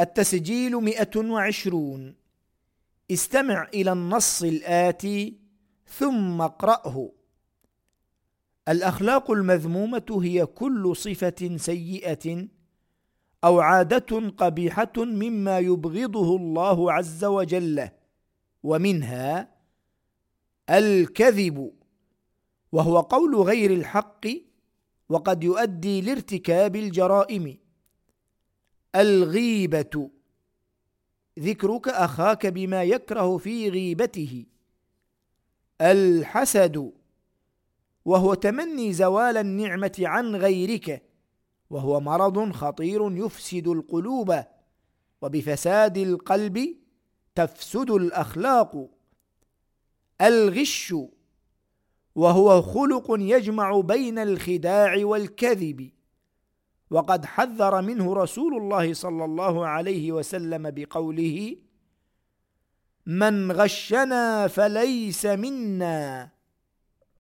التسجيل مئة وعشرون. استمع إلى النص الآتي ثم اقرأه. الأخلاق المذمومة هي كل صفة سيئة أو عادة قبيحة مما يبغضه الله عز وجل ومنها الكذب وهو قول غير الحق وقد يؤدي لارتكاب الجرائم. الغيبة. ذكرك أخاك بما يكره في غيبته. الحسد. وهو تمني زوال النعمة عن غيرك. وهو مرض خطير يفسد القلوب. وبفساد القلب تفسد الأخلاق. الغش. وهو خلق يجمع بين الخداع والكذب. وقد حذر منه رسول الله صلى الله عليه وسلم بقوله من غشنا فليس منا.